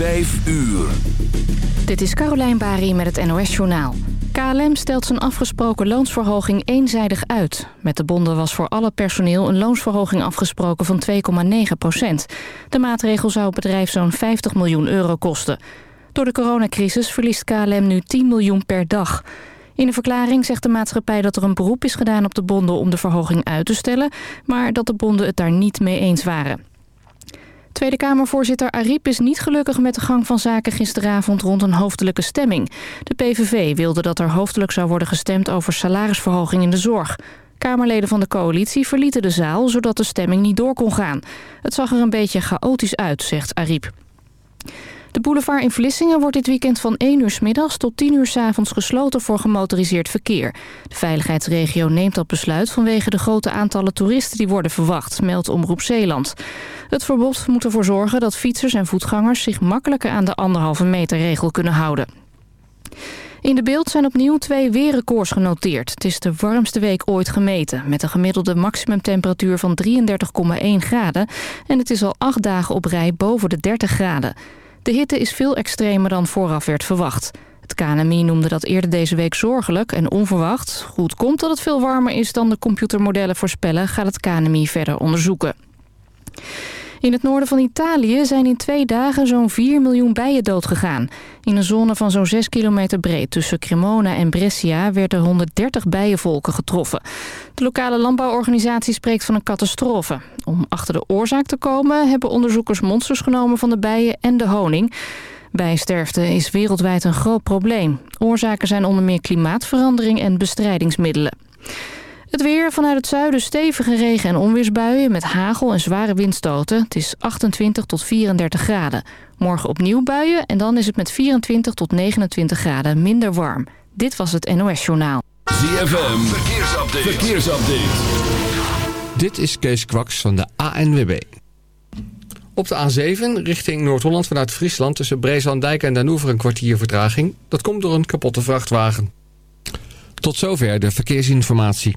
Vijf uur. Dit is Carolijn Bari met het NOS Journaal. KLM stelt zijn afgesproken loonsverhoging eenzijdig uit. Met de bonden was voor alle personeel een loonsverhoging afgesproken van 2,9 procent. De maatregel zou het bedrijf zo'n 50 miljoen euro kosten. Door de coronacrisis verliest KLM nu 10 miljoen per dag. In een verklaring zegt de maatschappij dat er een beroep is gedaan op de bonden om de verhoging uit te stellen, maar dat de bonden het daar niet mee eens waren. Tweede Kamervoorzitter Ariep is niet gelukkig met de gang van zaken gisteravond rond een hoofdelijke stemming. De PVV wilde dat er hoofdelijk zou worden gestemd over salarisverhoging in de zorg. Kamerleden van de coalitie verlieten de zaal zodat de stemming niet door kon gaan. Het zag er een beetje chaotisch uit, zegt Ariep. De boulevard in Vlissingen wordt dit weekend van 1 uur s middags tot 10 uur s avonds gesloten voor gemotoriseerd verkeer. De veiligheidsregio neemt dat besluit vanwege de grote aantallen toeristen die worden verwacht, meldt Omroep Zeeland. Het verbod moet ervoor zorgen dat fietsers en voetgangers zich makkelijker aan de anderhalve meter regel kunnen houden. In de beeld zijn opnieuw twee weerrecords genoteerd. Het is de warmste week ooit gemeten... met een gemiddelde maximumtemperatuur van 33,1 graden... en het is al acht dagen op rij boven de 30 graden. De hitte is veel extremer dan vooraf werd verwacht. Het KNMI noemde dat eerder deze week zorgelijk en onverwacht. Goed komt dat het veel warmer is dan de computermodellen voorspellen... gaat het KNMI verder onderzoeken. In het noorden van Italië zijn in twee dagen zo'n 4 miljoen bijen doodgegaan. In een zone van zo'n 6 kilometer breed tussen Cremona en Brescia werden 130 bijenvolken getroffen. De lokale landbouworganisatie spreekt van een catastrofe. Om achter de oorzaak te komen hebben onderzoekers monsters genomen van de bijen en de honing. Bijensterfte is wereldwijd een groot probleem. Oorzaken zijn onder meer klimaatverandering en bestrijdingsmiddelen. Het weer vanuit het zuiden stevige regen- en onweersbuien... met hagel en zware windstoten. Het is 28 tot 34 graden. Morgen opnieuw buien en dan is het met 24 tot 29 graden minder warm. Dit was het NOS Journaal. ZFM, verkeersupdate. verkeersupdate. Dit is Kees Kwaks van de ANWB. Op de A7 richting Noord-Holland vanuit Friesland... tussen Breeslanddijk en Danoever een kwartier vertraging. Dat komt door een kapotte vrachtwagen. Tot zover de verkeersinformatie.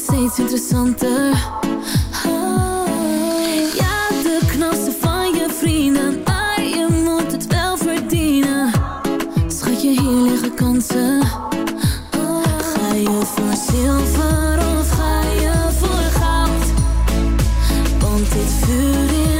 Steeds interessanter. Ah, Ja, de knassen van je vrienden, maar je moet het wel verdienen. Schat je, hier liggen kansen. Ah, Ga je voor zilver of ga je voor goud? Want dit vuur in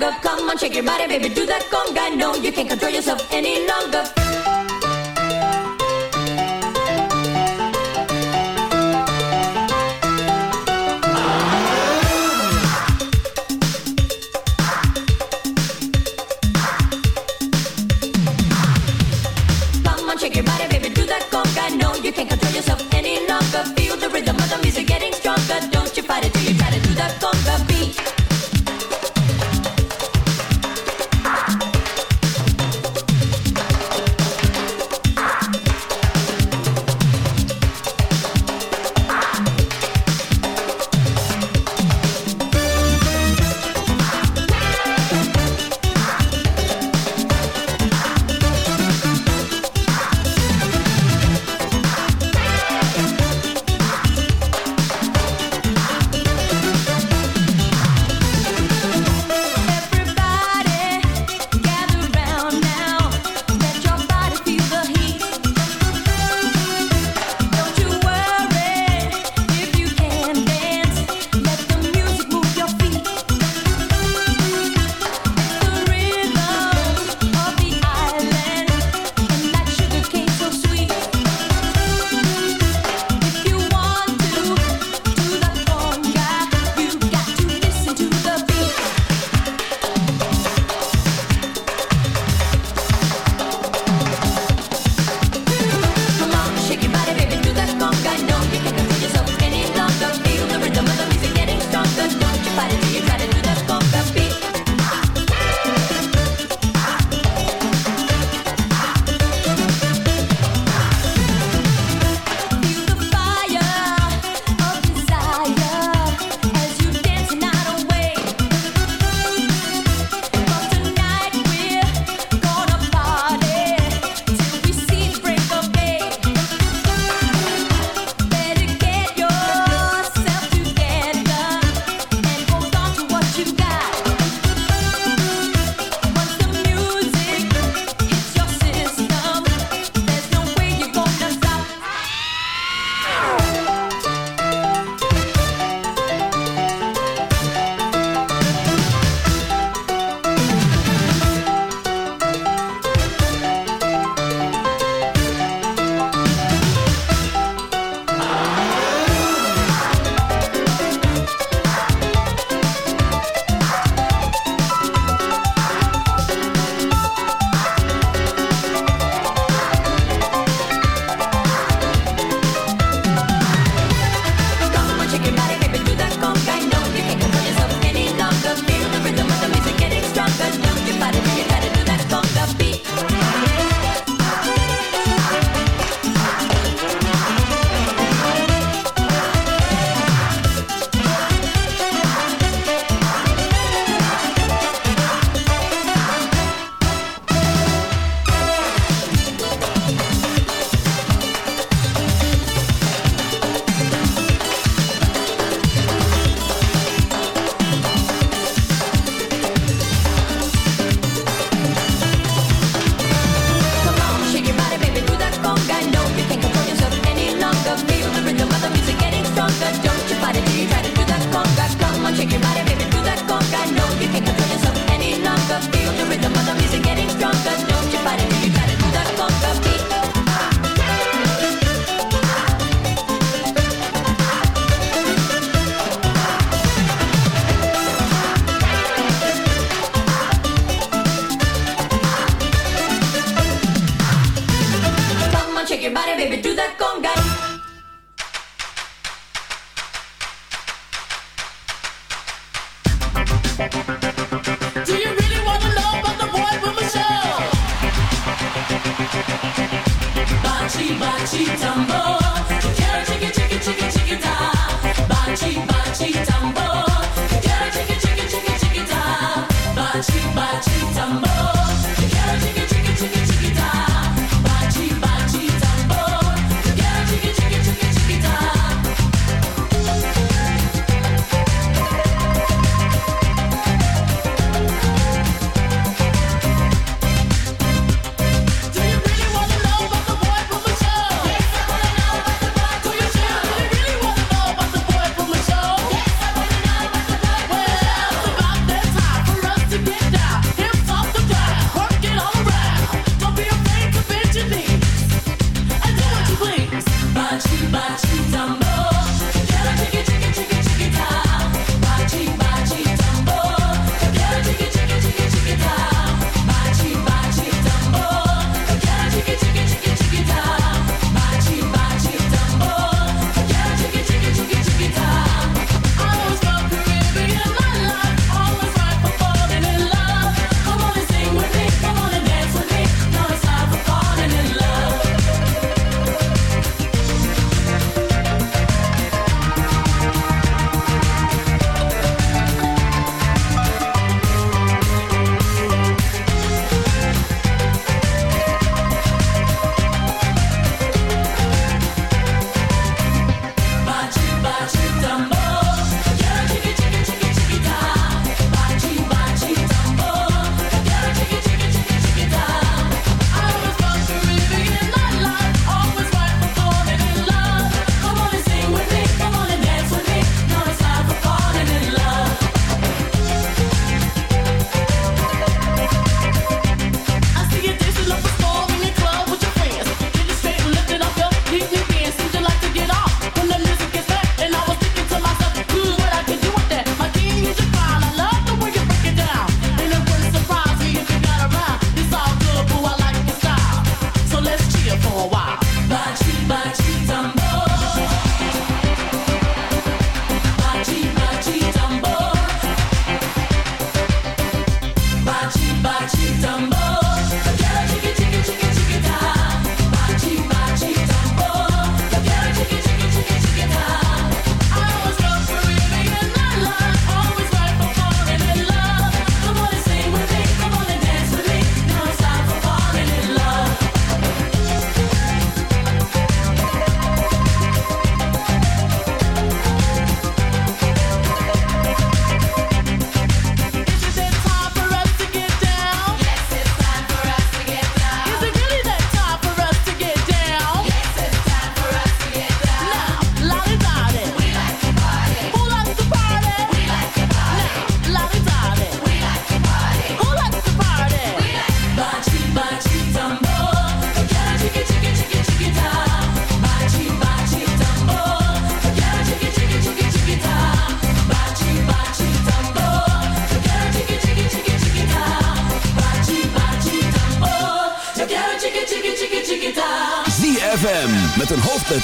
Come on, shake your body, baby, do that conga. No, you can't control yourself any longer.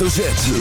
Hoofdletter.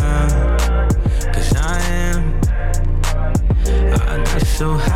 Cause I am. I'm not so high.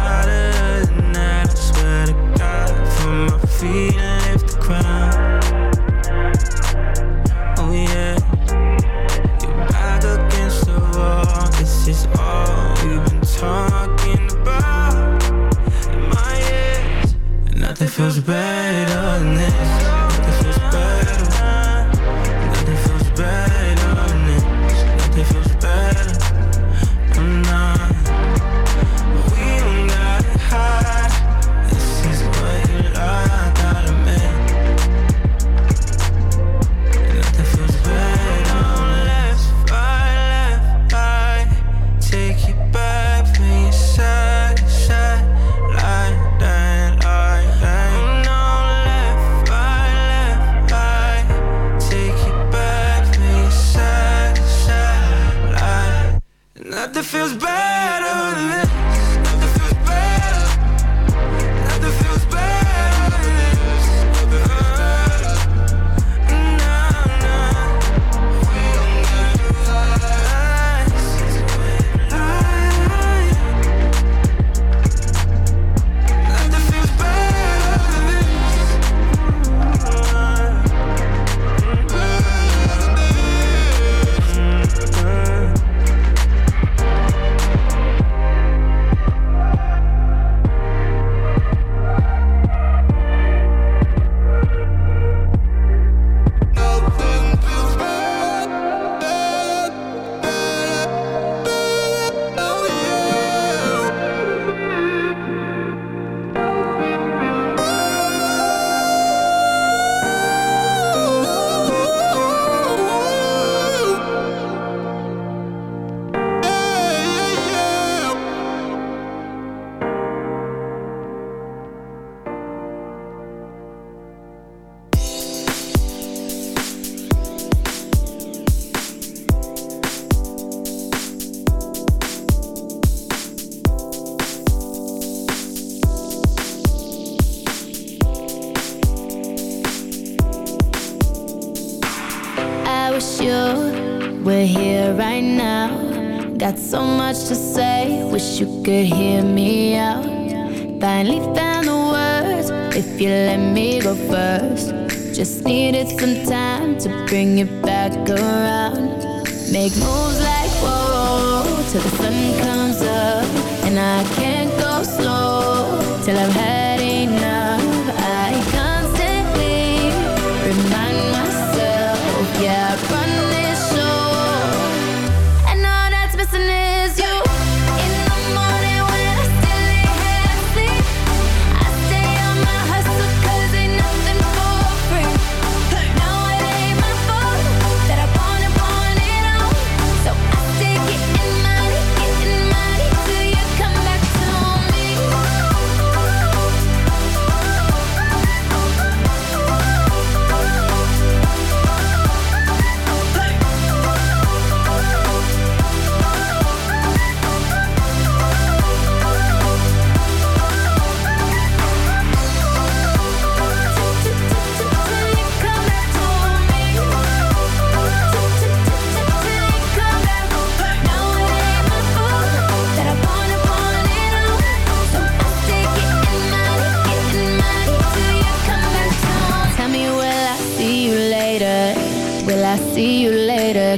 much to say Wish you could hear me out. Finally found the words If you let me go first. Just needed some time To bring it back around. Make moves like whoa, whoa Till the sun comes up. And I can't go slow Till I've had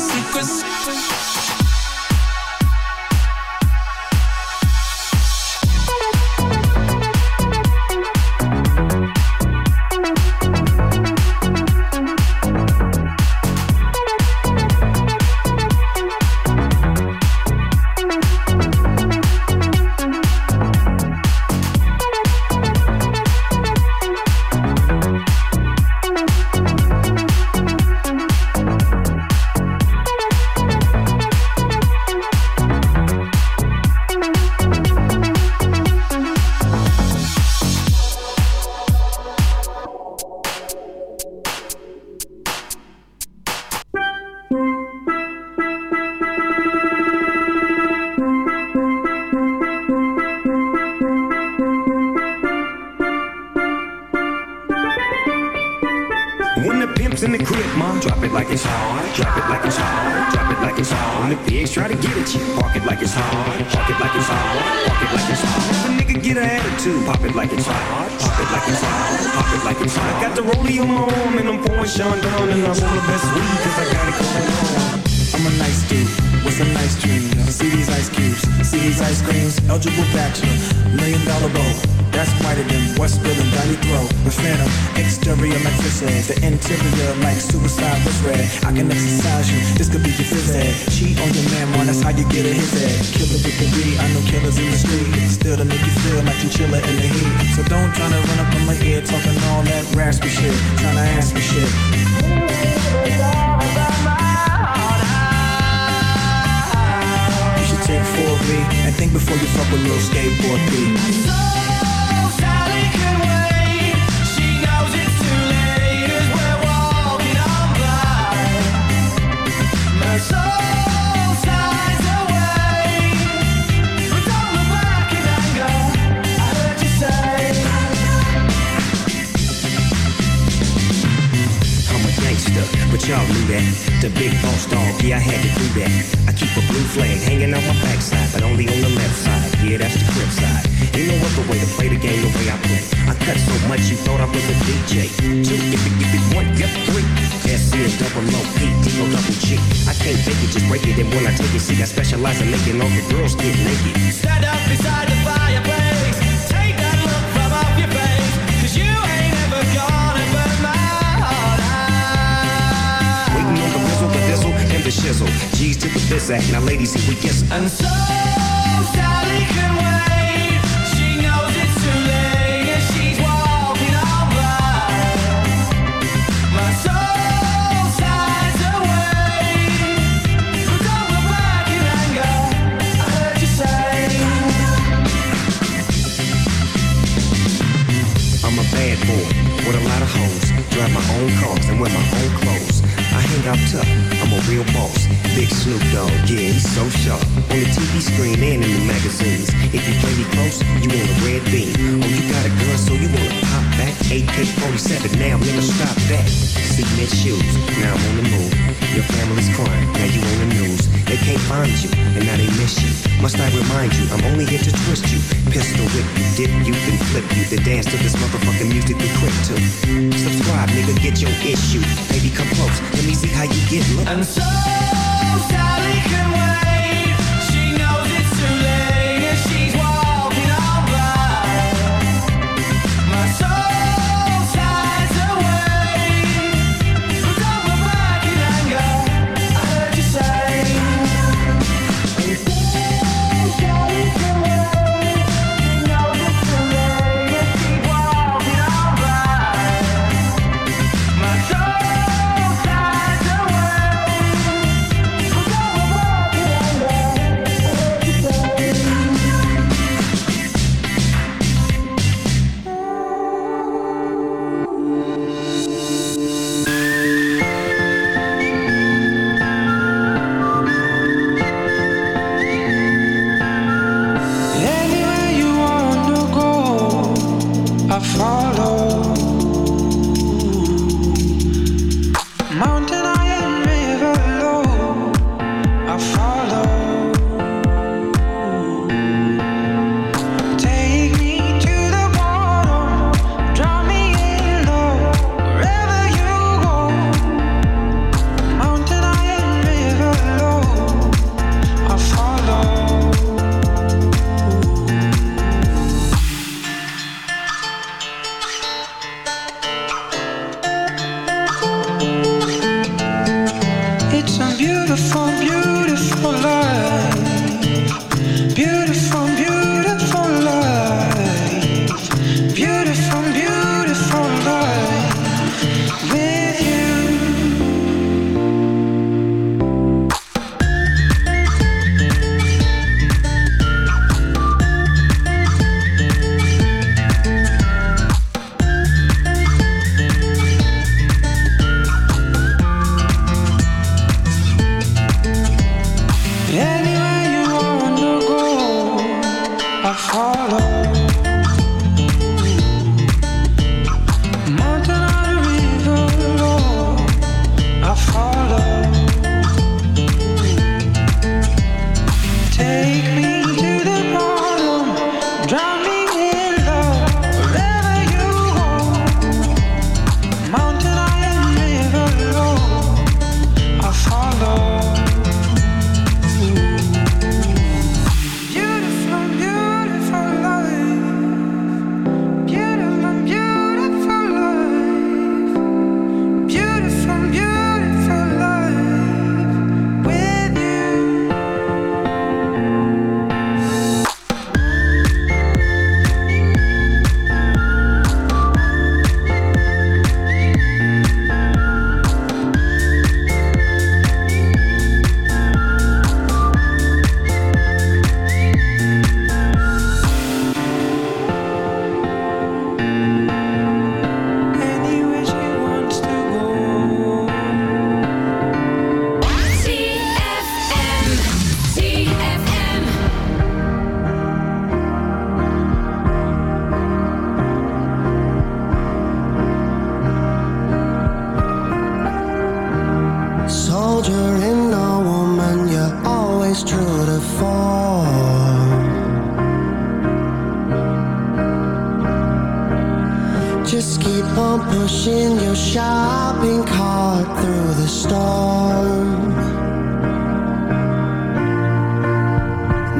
Secrets. The big boss dog, yeah, I had to do that. I keep a blue flag hanging out my backside, but only on the left side. Yeah, that's the crib side. Ain't no other way to play the game the way I play. I cut so much you thought I was a DJ. Two, if it, if it, one, yep, three. S is double O, P, D, O, double G. I can't fake it, just break it. And when I take it, see, I specialize in making all the girls get naked. Stand up beside the fireplace. Take that look from off your face. 'Cause you ain't ever gonna burn my heart out. Waiting on the whistle, the dizzle, and the shizzle. G's to the biz act. Now, ladies, here we kiss. And so own cars and wear my own clothes. I hang out tough. I'm a real boss. Big Snoop Dogg, yeah, he's so sharp. On the TV screen and in the magazines. If you play me close, you want a red beam. Oh, you got a gun, so you wanna pop back? AK-47, now never stop that. Cement shoes, now I'm on the move. Your family's crying, now you on the news. They can't find you, and now they miss you. Must I remind you, I'm only here to twist you. Pistol whip you, dip you, then flip you, The dance to this motherfucking music we quick to. Subscribe, nigga, get your issue. Baby, come close, let me see how you get look. I'm so sorry, can wait.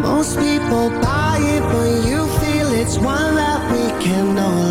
Most people buy it, but you feel it's one that we can no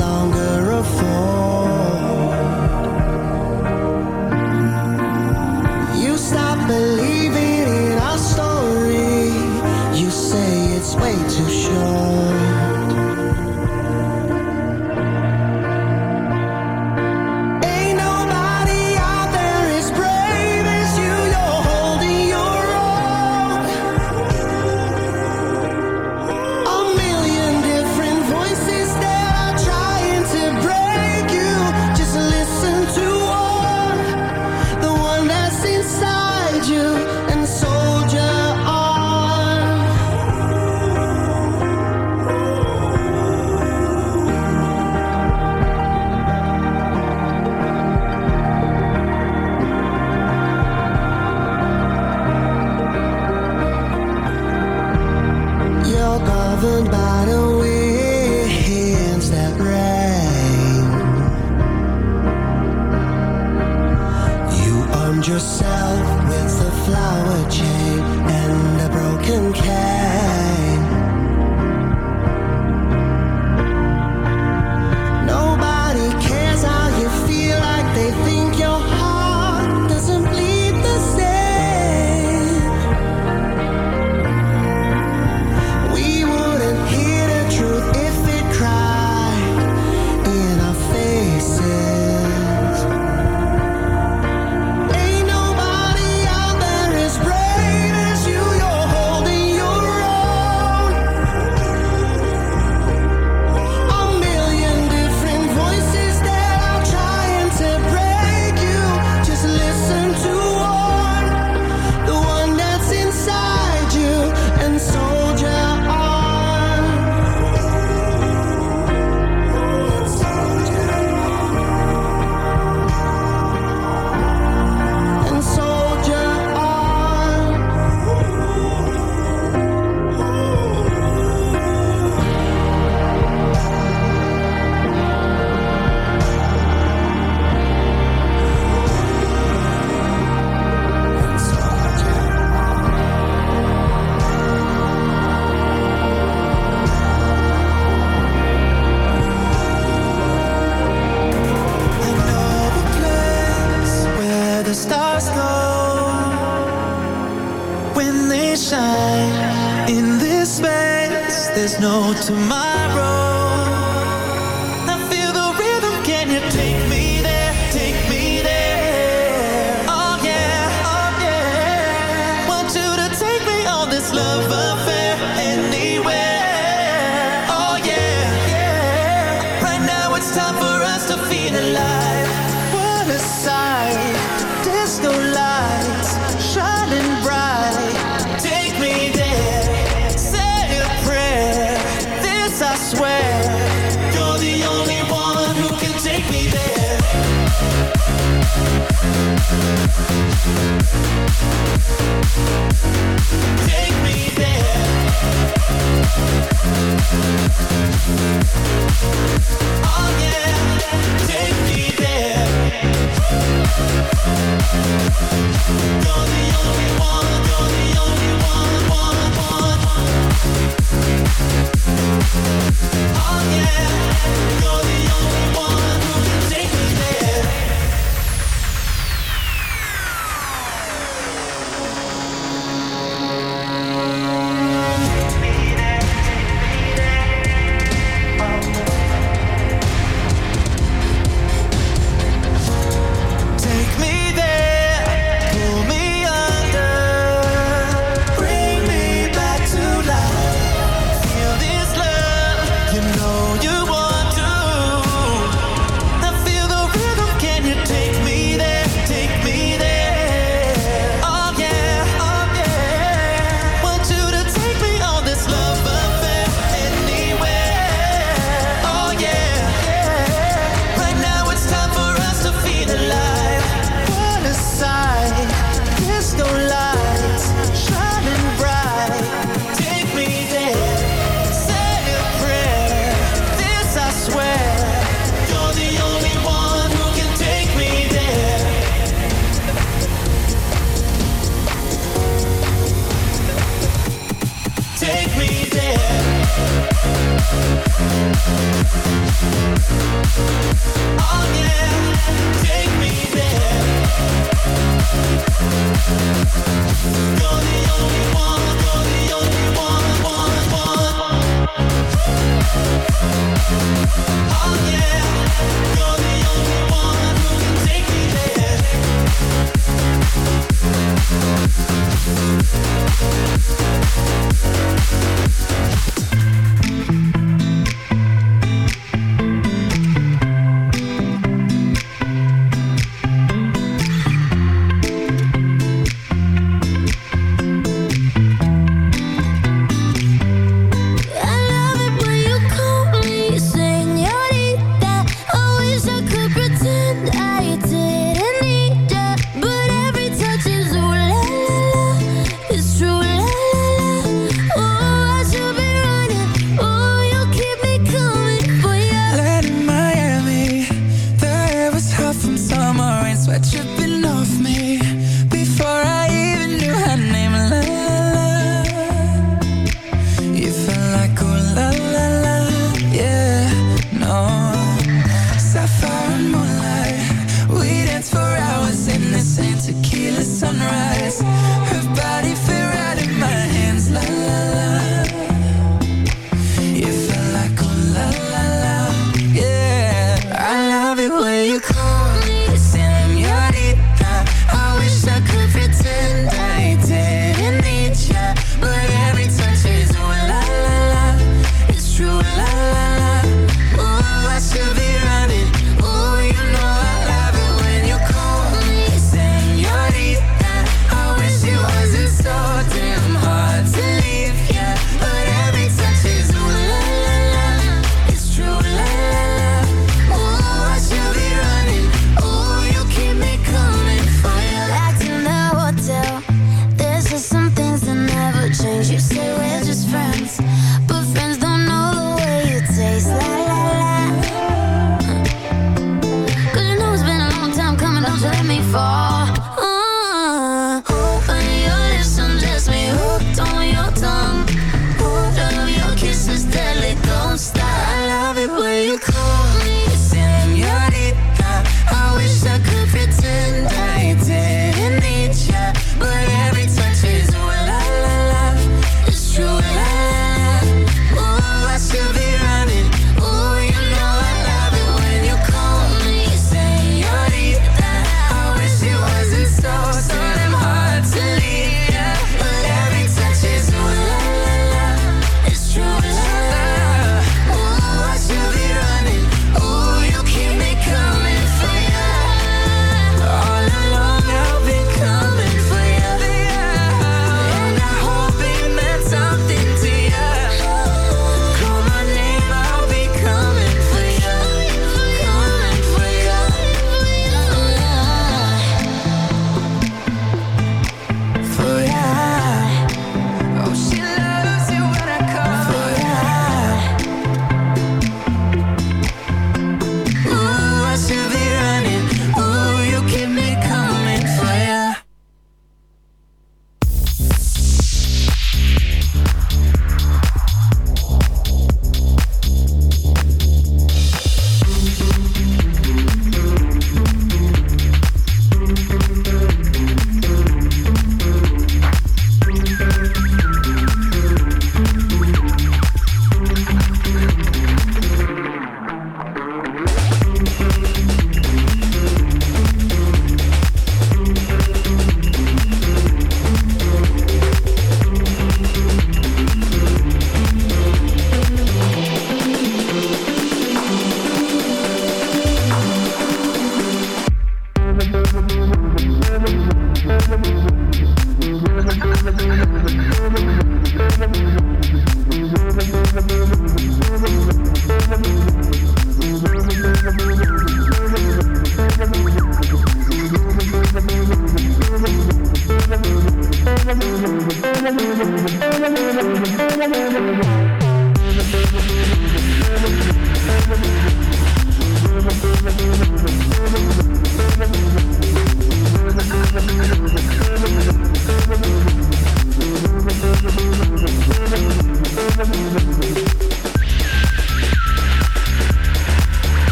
You're the only one,